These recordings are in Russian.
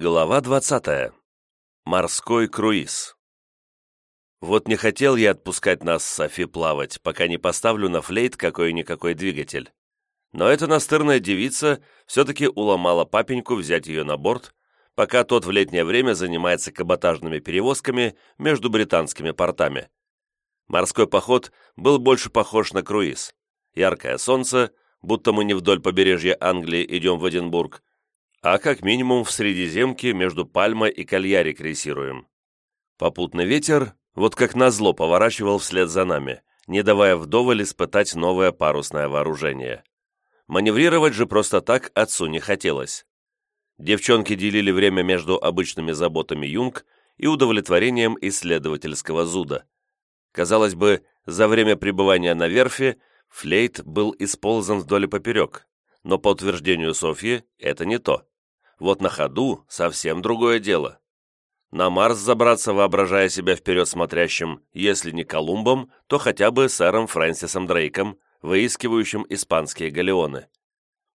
Глава 20. Морской круиз. Вот не хотел я отпускать нас с Софи плавать, пока не поставлю на флейт какой-никакой двигатель. Но эта настырная девица все-таки уломала папеньку взять ее на борт, пока тот в летнее время занимается каботажными перевозками между британскими портами. Морской поход был больше похож на круиз. Яркое солнце, будто мы не вдоль побережья Англии идем в Эдинбург, а как минимум в Средиземке между Пальмой и Кальяри крейсируем. Попутный ветер, вот как назло, поворачивал вслед за нами, не давая вдоволь испытать новое парусное вооружение. Маневрировать же просто так отцу не хотелось. Девчонки делили время между обычными заботами юнг и удовлетворением исследовательского зуда. Казалось бы, за время пребывания на верфи флейт был исползан вдоль и поперек, но по утверждению Софьи это не то. Вот на ходу совсем другое дело. На Марс забраться, воображая себя вперед смотрящим, если не Колумбом, то хотя бы сэром Фрэнсисом Дрейком, выискивающим испанские галеоны.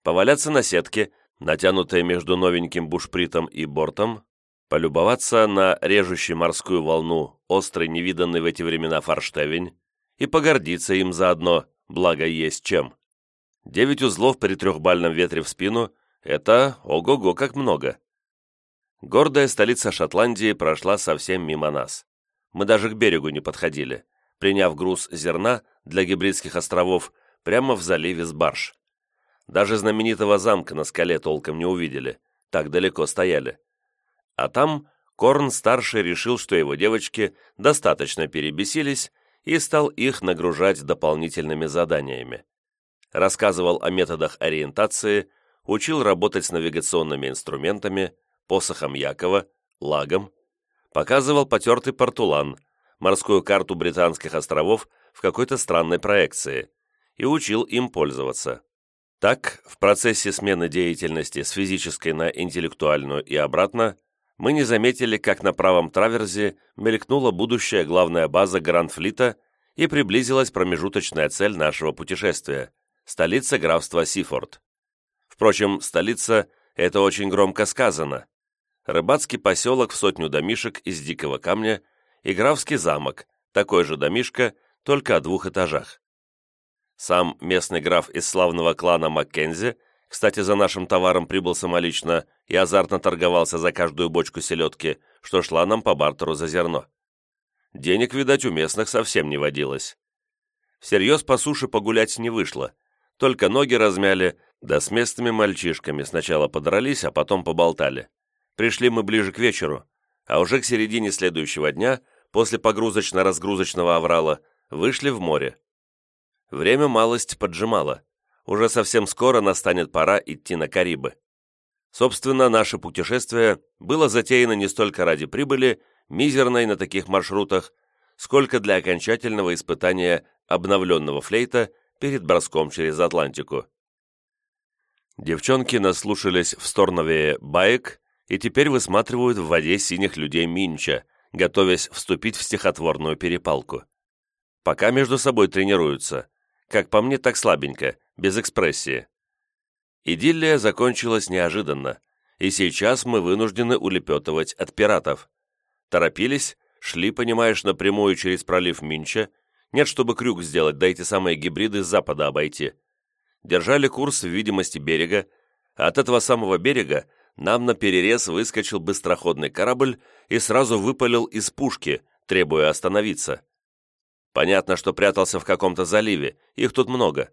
Поваляться на сетке, натянутой между новеньким бушпритом и бортом, полюбоваться на режущую морскую волну, острый невиданный в эти времена форштевень, и погордиться им заодно, благо есть чем. Девять узлов при трехбальном ветре в спину — это ого-го как много. Гордая столица Шотландии прошла совсем мимо нас. Мы даже к берегу не подходили, приняв груз зерна для гибридских островов прямо в заливе с барж. Даже знаменитого замка на скале толком не увидели, так далеко стояли. А там Корн-старший решил, что его девочки достаточно перебесились и стал их нагружать дополнительными заданиями рассказывал о методах ориентации, учил работать с навигационными инструментами, посохом Якова, лагом, показывал потертый портулан, морскую карту британских островов в какой-то странной проекции, и учил им пользоваться. Так, в процессе смены деятельности с физической на интеллектуальную и обратно, мы не заметили, как на правом траверзе мелькнула будущая главная база Гранд-флита и приблизилась промежуточная цель нашего путешествия столица графства Сифорд. Впрочем, столица – это очень громко сказано. Рыбацкий поселок в сотню домишек из дикого камня и графский замок, такой же домишка, только о двух этажах. Сам местный граф из славного клана Маккензи, кстати, за нашим товаром прибыл самолично и азартно торговался за каждую бочку селедки, что шла нам по бартеру за зерно. Денег, видать, у местных совсем не водилось. Всерьез по суше погулять не вышло, только ноги размяли, да с местными мальчишками сначала подрались, а потом поболтали. Пришли мы ближе к вечеру, а уже к середине следующего дня, после погрузочно-разгрузочного аврала, вышли в море. Время малость поджимало. Уже совсем скоро настанет пора идти на Карибы. Собственно, наше путешествие было затеяно не столько ради прибыли, мизерной на таких маршрутах, сколько для окончательного испытания обновленного флейта перед броском через Атлантику. Девчонки наслушались в Сторнове баек и теперь высматривают в воде синих людей Минча, готовясь вступить в стихотворную перепалку. Пока между собой тренируются. Как по мне, так слабенько, без экспрессии. Идиллия закончилась неожиданно, и сейчас мы вынуждены улепетывать от пиратов. Торопились, шли, понимаешь, напрямую через пролив Минча, нет, чтобы крюк сделать, да эти самые гибриды с запада обойти. Держали курс в видимости берега, а от этого самого берега нам на перерез выскочил быстроходный корабль и сразу выпалил из пушки, требуя остановиться. Понятно, что прятался в каком-то заливе, их тут много.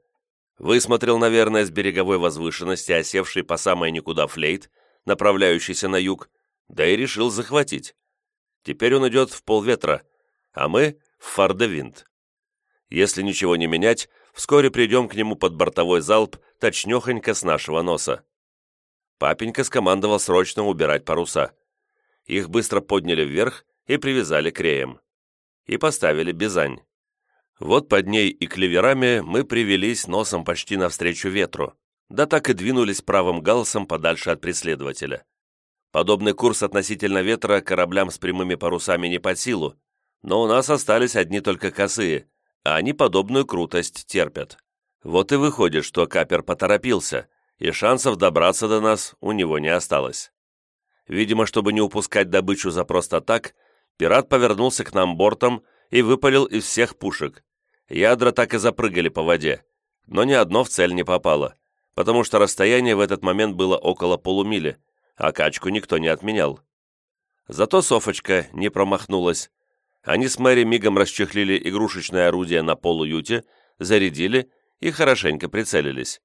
Высмотрел, наверное, с береговой возвышенности осевший по самое никуда флейт, направляющийся на юг, да и решил захватить. Теперь он идет в полветра, а мы в фардевинт. Если ничего не менять, вскоре придем к нему под бортовой залп точнехонько с нашего носа. Папенька скомандовал срочно убирать паруса. Их быстро подняли вверх и привязали к реям. И поставили бизань. Вот под ней и клеверами мы привелись носом почти навстречу ветру, да так и двинулись правым галсом подальше от преследователя. Подобный курс относительно ветра кораблям с прямыми парусами не под силу, но у нас остались одни только косые, а они подобную крутость терпят. Вот и выходит, что Капер поторопился, и шансов добраться до нас у него не осталось. Видимо, чтобы не упускать добычу за просто так, пират повернулся к нам бортом и выпалил из всех пушек. Ядра так и запрыгали по воде, но ни одно в цель не попало, потому что расстояние в этот момент было около полумили, а качку никто не отменял. Зато Софочка не промахнулась. Они с Мэри мигом расчехлили игрушечное орудие на полуюте, зарядили и хорошенько прицелились.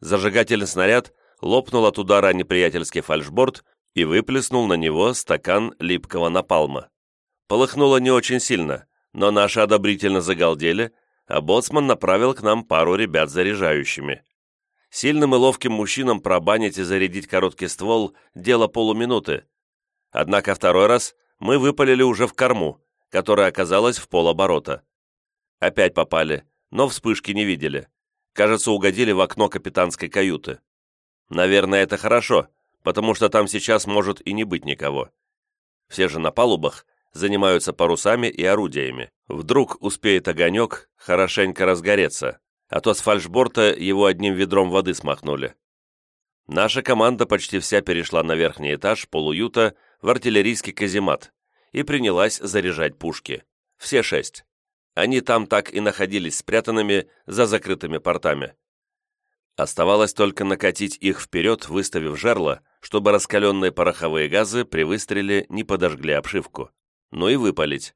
Зажигательный снаряд лопнул от удара неприятельский фальшборд и выплеснул на него стакан липкого напалма. Полыхнуло не очень сильно, но наши одобрительно загалдели, а боцман направил к нам пару ребят заряжающими. Сильным и ловким мужчинам пробанить и зарядить короткий ствол – дело полуминуты. Однако второй раз мы выпалили уже в корму, которая оказалась в полоборота. Опять попали, но вспышки не видели. Кажется, угодили в окно капитанской каюты. Наверное, это хорошо, потому что там сейчас может и не быть никого. Все же на палубах занимаются парусами и орудиями. Вдруг успеет огонек хорошенько разгореться, а то с фальшборта его одним ведром воды смахнули. Наша команда почти вся перешла на верхний этаж полуюта в артиллерийский каземат и принялась заряжать пушки. Все шесть. Они там так и находились спрятанными за закрытыми портами. Оставалось только накатить их вперед, выставив жерло, чтобы раскаленные пороховые газы при выстреле не подожгли обшивку. Ну и выпалить.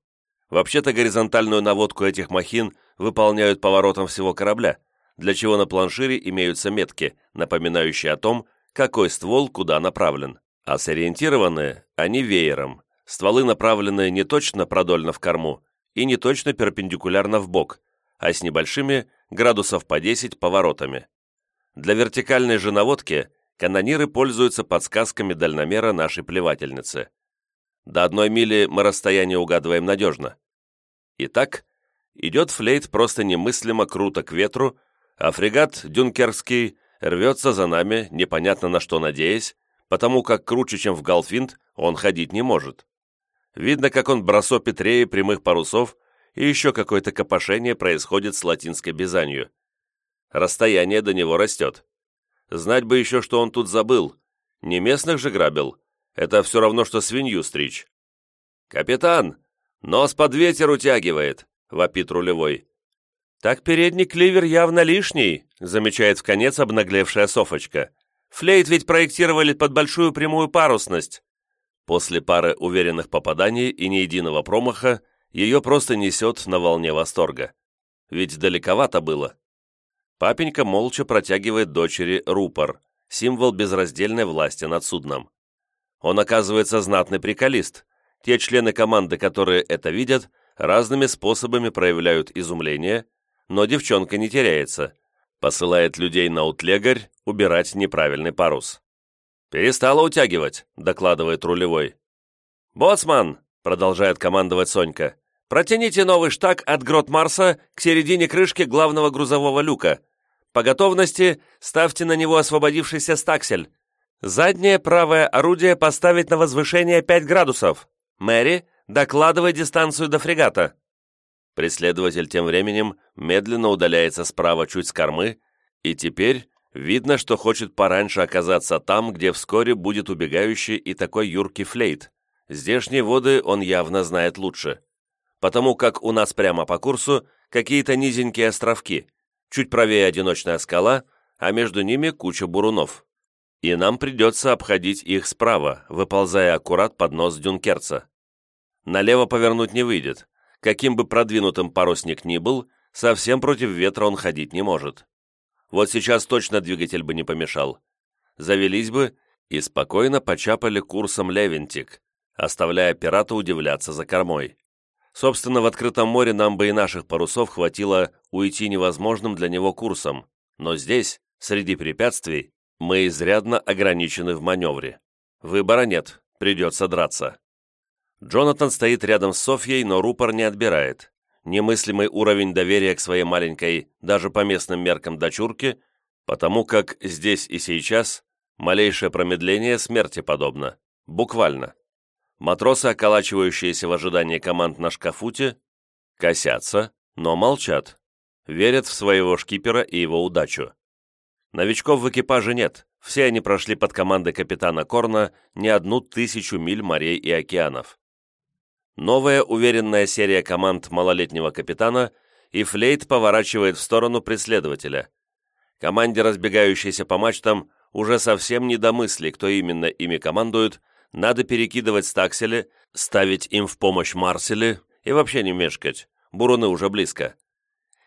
Вообще-то горизонтальную наводку этих махин выполняют поворотом всего корабля, для чего на планшире имеются метки, напоминающие о том, какой ствол куда направлен. А сориентированы они веером. Стволы направлены не точно продольно в корму и не точно перпендикулярно в бок, а с небольшими градусов по 10 поворотами. Для вертикальной же наводки канониры пользуются подсказками дальномера нашей плевательницы. До одной мили мы расстояние угадываем надежно. Итак, идет флейт просто немыслимо круто к ветру, а фрегат «Дюнкерский» рвется за нами, непонятно на что надеясь, потому как круче, чем в Галфинд, он ходить не может. Видно, как он бросо Петрее прямых парусов, и еще какое-то копошение происходит с латинской бизанью расстояние до него растет. Знать бы еще, что он тут забыл. Не местных же грабил. Это все равно, что свинью стричь. «Капитан, нос под ветер утягивает», — вопит рулевой. «Так передний кливер явно лишний», — замечает в конец обнаглевшая Софочка. «Флейт ведь проектировали под большую прямую парусность». После пары уверенных попаданий и ни единого промаха ее просто несет на волне восторга. Ведь далековато было. Папенька молча протягивает дочери рупор, символ безраздельной власти над судном. Он оказывается знатный приколист. Те члены команды, которые это видят, разными способами проявляют изумление, но девчонка не теряется. Посылает людей на утлегарь убирать неправильный парус. «Перестала утягивать», — докладывает рулевой. «Боцман», — продолжает командовать Сонька, «протяните новый штаг от грот Марса к середине крышки главного грузового люка. По готовности ставьте на него освободившийся стаксель. Заднее правое орудие поставить на возвышение 5 градусов. Мэри, докладывай дистанцию до фрегата». Преследователь тем временем медленно удаляется справа чуть с кормы, и теперь видно, что хочет пораньше оказаться там, где вскоре будет убегающий и такой юркий флейт. Здешние воды он явно знает лучше, потому как у нас прямо по курсу какие-то низенькие островки, чуть правее одиночная скала, а между ними куча бурунов. И нам придется обходить их справа, выползая аккурат под нос Дюнкерца. Налево повернуть не выйдет. Каким бы продвинутым парусник ни был, совсем против ветра он ходить не может. Вот сейчас точно двигатель бы не помешал. Завелись бы и спокойно почапали курсом Левентик, оставляя пирата удивляться за кормой. Собственно, в открытом море нам бы и наших парусов хватило уйти невозможным для него курсом, но здесь, среди препятствий, мы изрядно ограничены в маневре. Выбора нет, придется драться. Джонатан стоит рядом с Софьей, но рупор не отбирает. Немыслимый уровень доверия к своей маленькой, даже по местным меркам дочурке, потому как здесь и сейчас малейшее промедление смерти подобно. Буквально. Матросы, околачивающиеся в ожидании команд на шкафуте, косятся, но молчат, верят в своего шкипера и его удачу. Новичков в экипаже нет, Все они прошли под командой капитана Корна не одну тысячу миль морей и океанов. Новая уверенная серия команд малолетнего капитана, и флейт поворачивает в сторону преследователя. Команде, разбегающейся по мачтам, уже совсем не до мысли, кто именно ими командует, надо перекидывать стаксели, ставить им в помощь марсели и вообще не мешкать, буруны уже близко.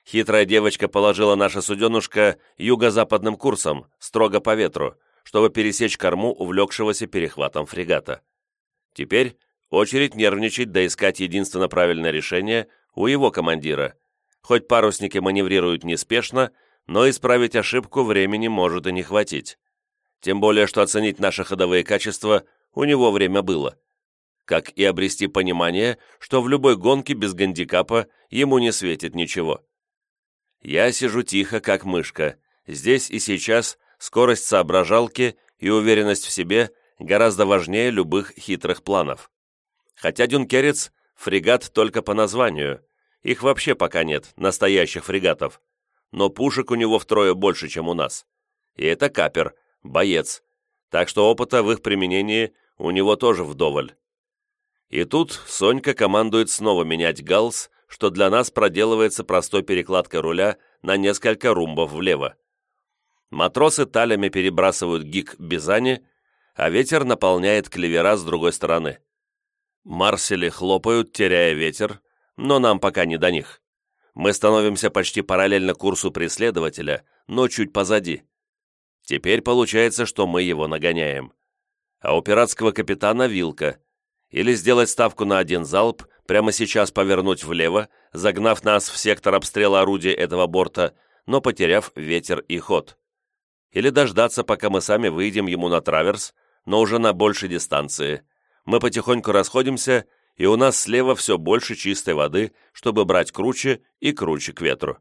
Хитрая девочка положила наше суденушка юго-западным курсом, строго по ветру, чтобы пересечь корму увлекшегося перехватом фрегата. Теперь очередь нервничать да искать единственно правильное решение у его командира. Хоть парусники маневрируют неспешно, но исправить ошибку времени может и не хватить. Тем более, что оценить наши ходовые качества у него время было. Как и обрести понимание, что в любой гонке без гандикапа ему не светит ничего. Я сижу тихо, как мышка. Здесь и сейчас скорость соображалки и уверенность в себе гораздо важнее любых хитрых планов. Хотя «Дюнкерец» — фрегат только по названию. Их вообще пока нет, настоящих фрегатов. Но пушек у него втрое больше, чем у нас. И это капер, боец. Так что опыта в их применении у него тоже вдоволь. И тут Сонька командует снова менять галс, что для нас проделывается простой перекладкой руля на несколько румбов влево. Матросы талями перебрасывают гик Бизани, а ветер наполняет клевера с другой стороны. Марсели хлопают, теряя ветер, но нам пока не до них. Мы становимся почти параллельно курсу преследователя, но чуть позади. Теперь получается, что мы его нагоняем. А у пиратского капитана вилка. Или сделать ставку на один залп, прямо сейчас повернуть влево, загнав нас в сектор обстрела орудия этого борта, но потеряв ветер и ход. Или дождаться, пока мы сами выйдем ему на траверс, но уже на большей дистанции. Мы потихоньку расходимся, и у нас слева все больше чистой воды, чтобы брать круче и круче к ветру.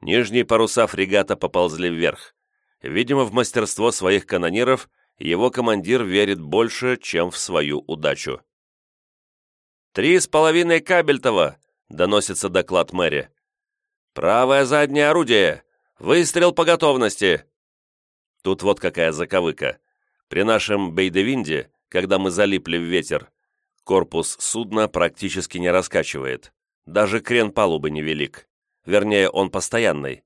Нижние паруса фрегата поползли вверх. Видимо, в мастерство своих канониров его командир верит больше, чем в свою удачу. «Три с половиной кабельтова!» — доносится доклад мэри. «Правое заднее орудие! Выстрел по готовности!» Тут вот какая заковыка. При нашем бейдевинде, когда мы залипли в ветер, корпус судна практически не раскачивает. Даже крен палубы невелик. Вернее, он постоянный.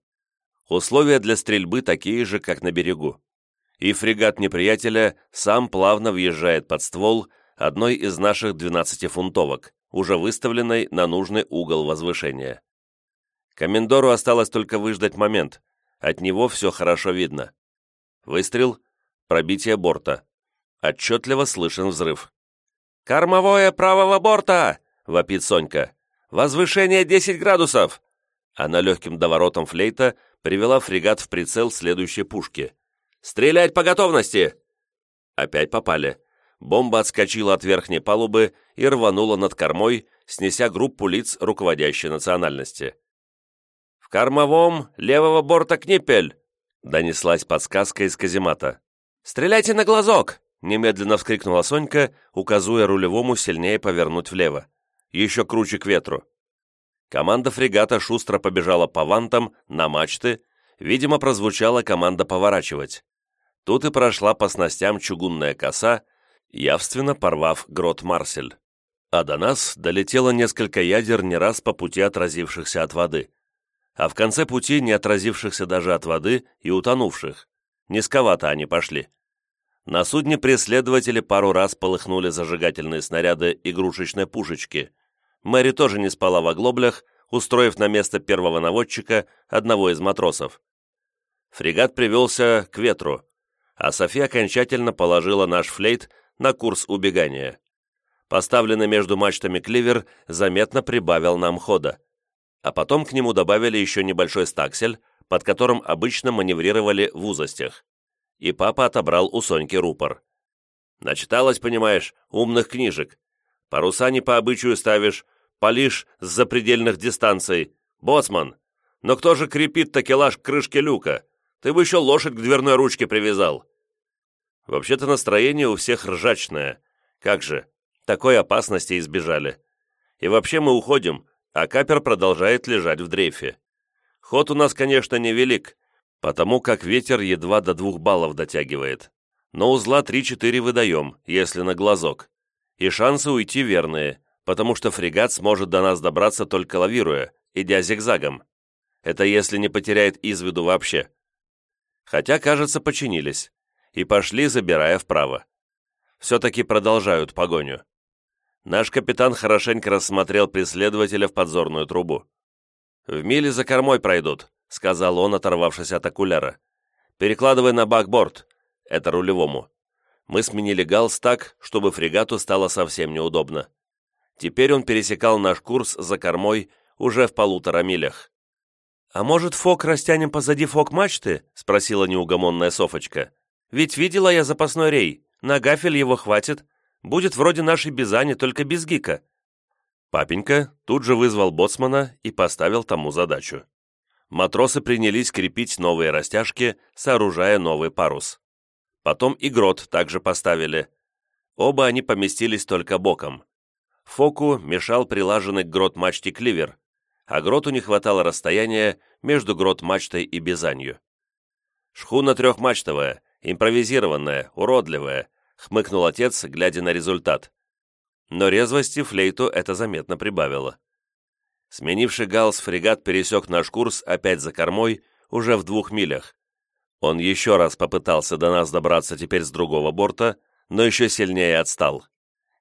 Условия для стрельбы такие же, как на берегу. И фрегат неприятеля сам плавно въезжает под ствол одной из наших 12-фунтовок, уже выставленной на нужный угол возвышения. Комендору осталось только выждать момент. От него все хорошо видно. Выстрел, пробитие борта. Отчетливо слышен взрыв. «Кормовое правого борта!» — вопит Сонька. «Возвышение 10 градусов!» Она легким доворотом флейта привела фрегат в прицел следующей пушки. «Стрелять по готовности!» Опять попали. Бомба отскочила от верхней палубы и рванула над кормой, снеся группу лиц руководящей национальности. «В кормовом левого борта книпель!» донеслась подсказка из каземата. «Стреляйте на глазок!» Немедленно вскрикнула Сонька, указывая рулевому сильнее повернуть влево. Еще круче к ветру. Команда фрегата шустро побежала по вантам, на мачты, видимо, прозвучала команда поворачивать. Тут и прошла по снастям чугунная коса, явственно порвав грот Марсель. А до нас долетело несколько ядер, не раз по пути отразившихся от воды. А в конце пути не отразившихся даже от воды и утонувших. Низковато они пошли. На судне преследователи пару раз полыхнули зажигательные снаряды игрушечной пушечки, Мэри тоже не спала в оглоблях, устроив на место первого наводчика одного из матросов. Фрегат привелся к ветру, а София окончательно положила наш флейт на курс убегания. Поставленный между мачтами кливер заметно прибавил нам хода. А потом к нему добавили еще небольшой стаксель, под которым обычно маневрировали в узостях. И папа отобрал у Соньки рупор. Начиталась, понимаешь, умных книжек. Паруса не по обычаю ставишь, палишь с запредельных дистанций. Боцман, но кто же крепит такелаж к крышке люка? Ты бы еще лошадь к дверной ручке привязал. Вообще-то настроение у всех ржачное. Как же, такой опасности избежали. И вообще мы уходим, а капер продолжает лежать в дрейфе. Ход у нас, конечно, невелик, потому как ветер едва до двух баллов дотягивает. Но узла 3-4 выдаем, если на глазок. И шансы уйти верные, потому что фрегат сможет до нас добраться только лавируя, идя зигзагом. Это если не потеряет из виду вообще. Хотя, кажется, починились. И пошли, забирая вправо. Все-таки продолжают погоню. Наш капитан хорошенько рассмотрел преследователя в подзорную трубу. «В миле за кормой пройдут», — сказал он, оторвавшись от окуляра. «Перекладывай на бакборд. Это рулевому. Мы сменили галс так, чтобы фрегату стало совсем неудобно. Теперь он пересекал наш курс за кормой уже в полутора милях. «А может, фок растянем позади фок-мачты?» — спросила неугомонная Софочка. «Ведь видела я запасной рей. На гафель его хватит. Будет вроде нашей Бизани, только без гика». Папенька тут же вызвал боцмана и поставил тому задачу. Матросы принялись крепить новые растяжки, сооружая новый парус. Потом и грот также поставили. Оба они поместились только боком. Фоку мешал прилаженный к грот-мачте кливер, а гроту не хватало расстояния между грот-мачтой и Бизанью. «Шхуна трехмачтовая, импровизированная, уродливая», хмыкнул отец, глядя на результат. Но резвости флейту это заметно прибавило. Сменивший галс фрегат пересек наш курс опять за кормой, уже в двух милях. Он еще раз попытался до нас добраться теперь с другого борта, но еще сильнее отстал.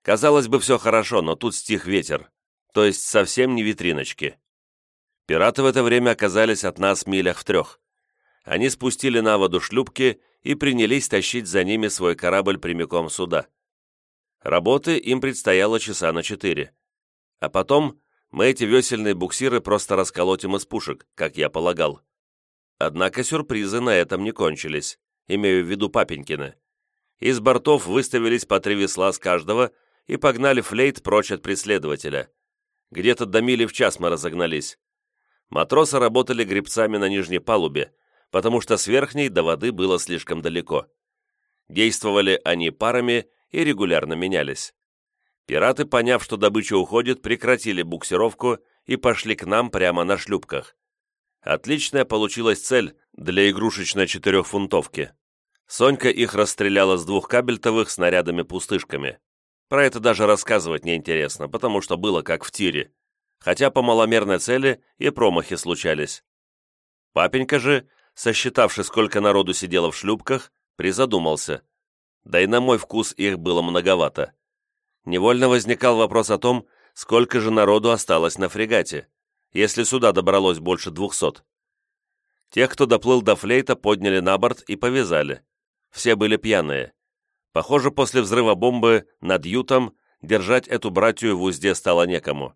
Казалось бы, все хорошо, но тут стих ветер, то есть совсем не витриночки. Пираты в это время оказались от нас милях в трех. Они спустили на воду шлюпки и принялись тащить за ними свой корабль прямиком сюда. Работы им предстояло часа на четыре. А потом мы эти весельные буксиры просто расколотим из пушек, как я полагал. Однако сюрпризы на этом не кончились, имею в виду папенькины. Из бортов выставились по три весла с каждого и погнали флейт прочь от преследователя. Где-то до мили в час мы разогнались. Матросы работали гребцами на нижней палубе, потому что с верхней до воды было слишком далеко. Действовали они парами и регулярно менялись. Пираты, поняв, что добыча уходит, прекратили буксировку и пошли к нам прямо на шлюпках. Отличная получилась цель для игрушечной четырехфунтовки. Сонька их расстреляла с двух кабельтовых снарядами-пустышками. Про это даже рассказывать неинтересно, потому что было как в тире хотя по маломерной цели и промахи случались. Папенька же, сосчитавши, сколько народу сидело в шлюпках, призадумался. Да и на мой вкус их было многовато. Невольно возникал вопрос о том, сколько же народу осталось на фрегате, если сюда добралось больше двухсот. Тех, кто доплыл до флейта, подняли на борт и повязали. Все были пьяные. Похоже, после взрыва бомбы над Ютом держать эту братью в узде стало некому.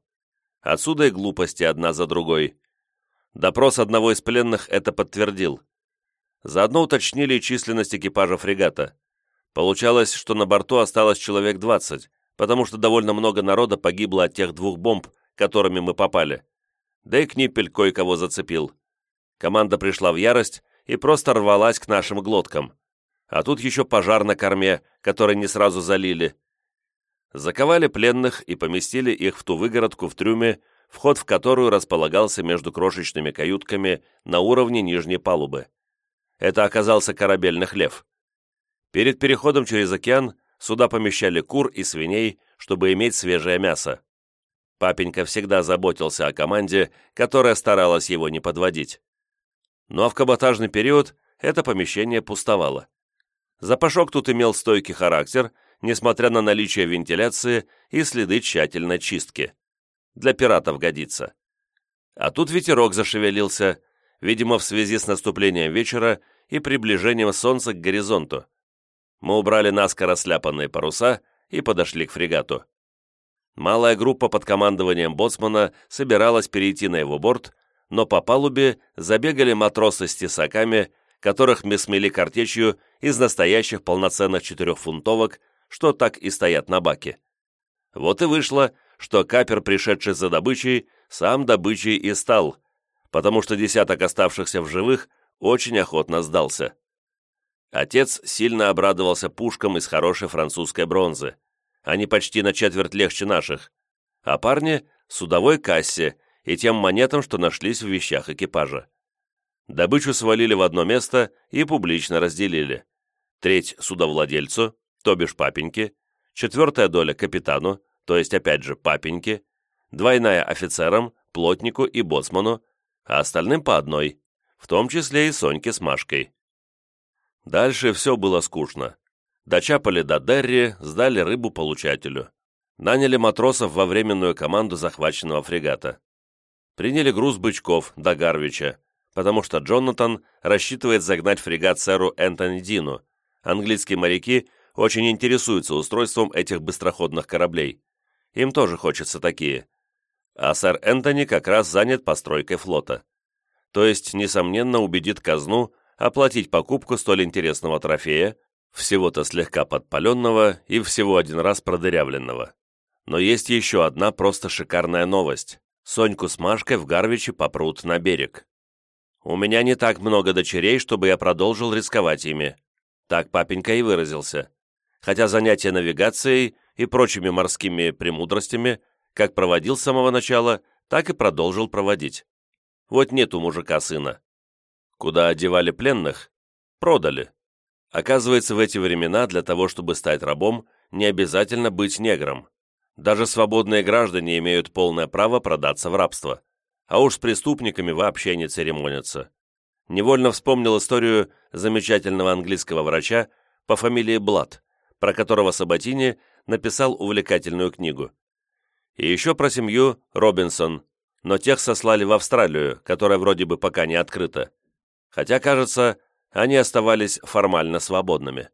Отсюда и глупости одна за другой. Допрос одного из пленных это подтвердил. Заодно уточнили численность экипажа фрегата. Получалось, что на борту осталось человек 20, потому что довольно много народа погибло от тех двух бомб, которыми мы попали. Да и Книппель кое-кого зацепил. Команда пришла в ярость и просто рвалась к нашим глоткам. А тут еще пожар на корме, который не сразу залили заковали пленных и поместили их в ту выгородку в трюме, вход в которую располагался между крошечными каютками на уровне нижней палубы. Это оказался корабельный хлев. Перед переходом через океан сюда помещали кур и свиней, чтобы иметь свежее мясо. Папенька всегда заботился о команде, которая старалась его не подводить. Ну а в каботажный период это помещение пустовало. Запашок тут имел стойкий характер несмотря на наличие вентиляции и следы тщательной чистки. Для пиратов годится. А тут ветерок зашевелился, видимо, в связи с наступлением вечера и приближением солнца к горизонту. Мы убрали наскоро сляпанные паруса и подошли к фрегату. Малая группа под командованием боцмана собиралась перейти на его борт, но по палубе забегали матросы с тесаками, которых мы смели картечью из настоящих полноценных четырехфунтовок что так и стоят на баке. Вот и вышло, что капер, пришедший за добычей, сам добычей и стал, потому что десяток оставшихся в живых очень охотно сдался. Отец сильно обрадовался пушкам из хорошей французской бронзы. Они почти на четверть легче наших. А парни — судовой кассе и тем монетам, что нашлись в вещах экипажа. Добычу свалили в одно место и публично разделили. Треть судовладельцу, то бишь папеньке, четвертая доля капитану, то есть опять же папеньке, двойная офицерам, плотнику и боцману, а остальным по одной, в том числе и Соньке с Машкой. Дальше все было скучно. Дочапали до Дерри, сдали рыбу получателю. Наняли матросов во временную команду захваченного фрегата. Приняли груз бычков до Гарвича, потому что Джонатан рассчитывает загнать фрегат сэру Энтони Дину. Английские моряки очень интересуются устройством этих быстроходных кораблей. Им тоже хочется такие. А сэр Энтони как раз занят постройкой флота. То есть, несомненно, убедит казну оплатить покупку столь интересного трофея, всего-то слегка подпаленного и всего один раз продырявленного. Но есть еще одна просто шикарная новость. Соньку с Машкой в Гарвиче попрут на берег. У меня не так много дочерей, чтобы я продолжил рисковать ими. Так папенька и выразился. Хотя занятия навигацией и прочими морскими премудростями как проводил с самого начала, так и продолжил проводить. Вот нет у мужика сына. Куда одевали пленных? Продали. Оказывается, в эти времена для того, чтобы стать рабом, не обязательно быть негром. Даже свободные граждане имеют полное право продаться в рабство. А уж с преступниками вообще не церемонятся. Невольно вспомнил историю замечательного английского врача по фамилии Блад, про которого Сабатини написал увлекательную книгу. И еще про семью Робинсон, но тех сослали в Австралию, которая вроде бы пока не открыта. Хотя, кажется, они оставались формально свободными.